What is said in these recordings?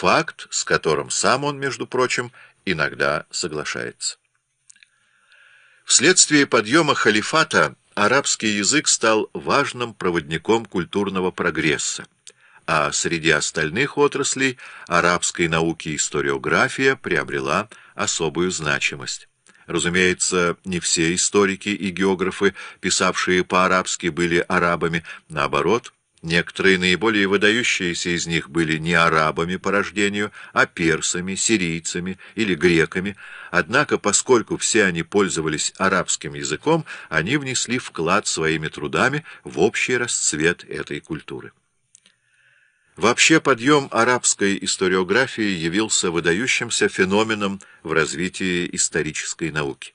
факт, с которым сам он, между прочим, иногда соглашается. Вследствие подъема халифата арабский язык стал важным проводником культурного прогресса, а среди остальных отраслей арабской науки историография приобрела особую значимость. Разумеется, не все историки и географы, писавшие по-арабски, были арабами, наоборот – Некоторые наиболее выдающиеся из них были не арабами по рождению, а персами, сирийцами или греками, однако, поскольку все они пользовались арабским языком, они внесли вклад своими трудами в общий расцвет этой культуры. Вообще подъем арабской историографии явился выдающимся феноменом в развитии исторической науки.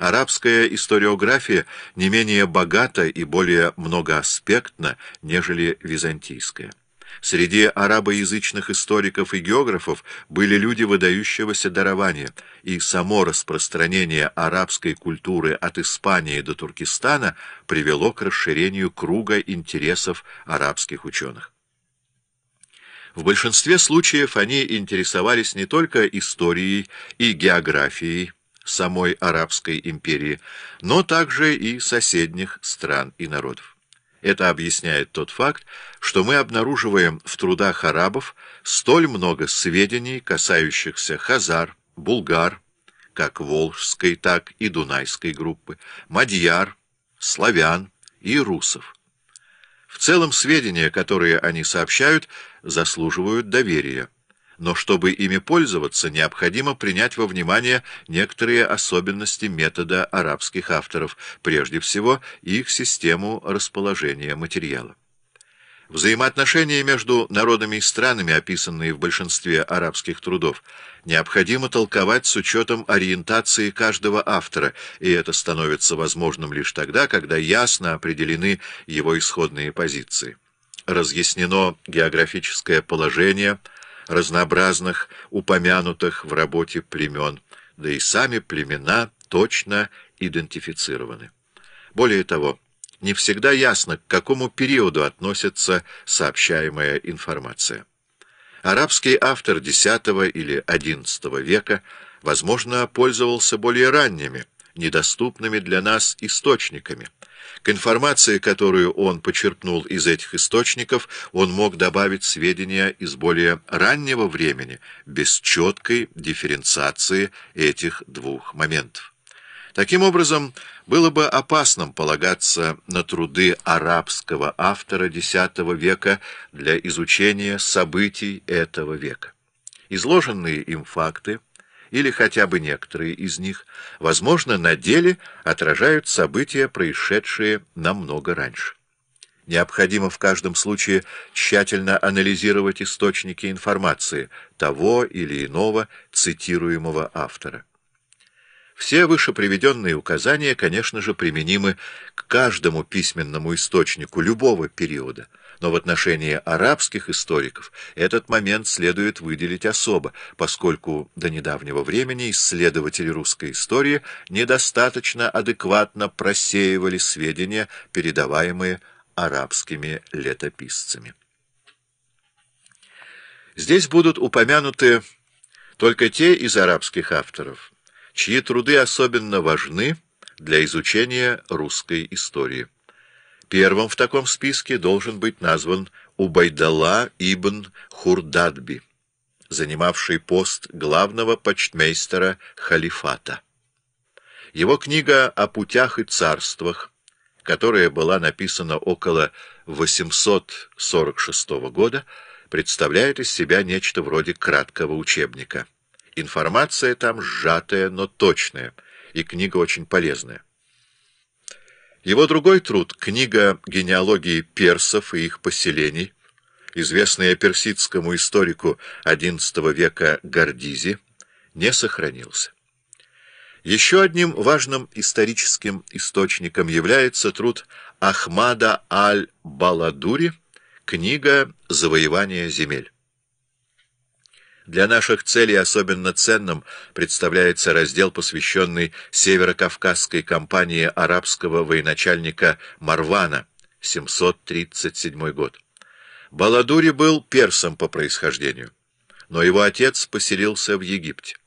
Арабская историография не менее богата и более многоаспектна, нежели византийская. Среди арабоязычных историков и географов были люди выдающегося дарования, и само распространение арабской культуры от Испании до Туркестана привело к расширению круга интересов арабских ученых. В большинстве случаев они интересовались не только историей и географией, самой Арабской империи, но также и соседних стран и народов. Это объясняет тот факт, что мы обнаруживаем в трудах арабов столь много сведений, касающихся хазар, булгар, как Волжской, так и Дунайской группы, мадьяр, славян и русов. В целом сведения, которые они сообщают, заслуживают доверия но чтобы ими пользоваться, необходимо принять во внимание некоторые особенности метода арабских авторов, прежде всего их систему расположения материала. Взаимоотношения между народами и странами, описанные в большинстве арабских трудов, необходимо толковать с учетом ориентации каждого автора, и это становится возможным лишь тогда, когда ясно определены его исходные позиции. Разъяснено географическое положение – разнообразных, упомянутых в работе племен, да и сами племена точно идентифицированы. Более того, не всегда ясно, к какому периоду относится сообщаемая информация. Арабский автор X или XI века, возможно, пользовался более ранними, недоступными для нас источниками, к информации, которую он почерпнул из этих источников, он мог добавить сведения из более раннего времени, без четкой дифференциации этих двух моментов. Таким образом, было бы опасным полагаться на труды арабского автора X века для изучения событий этого века. Изложенные им факты – или хотя бы некоторые из них, возможно, на деле отражают события, происшедшие намного раньше. Необходимо в каждом случае тщательно анализировать источники информации того или иного цитируемого автора. Все выше приведенные указания, конечно же, применимы к каждому письменному источнику любого периода, но в отношении арабских историков этот момент следует выделить особо, поскольку до недавнего времени исследователи русской истории недостаточно адекватно просеивали сведения, передаваемые арабскими летописцами. Здесь будут упомянуты только те из арабских авторов, чьи труды особенно важны для изучения русской истории. Первым в таком списке должен быть назван Убайдалла ибн Хурдадби, занимавший пост главного почтмейстера халифата. Его книга о путях и царствах, которая была написана около 846 года, представляет из себя нечто вроде краткого учебника. Информация там сжатая, но точная, и книга очень полезная. Его другой труд, книга генеалогии персов и их поселений, известная персидскому историку XI века Гордизи, не сохранился. Еще одним важным историческим источником является труд Ахмада аль-Баладури, книга «Завоевание земель». Для наших целей особенно ценным представляется раздел, посвященный северокавказской кампании арабского военачальника Марвана, 737 год. Баладури был персом по происхождению, но его отец поселился в Египте.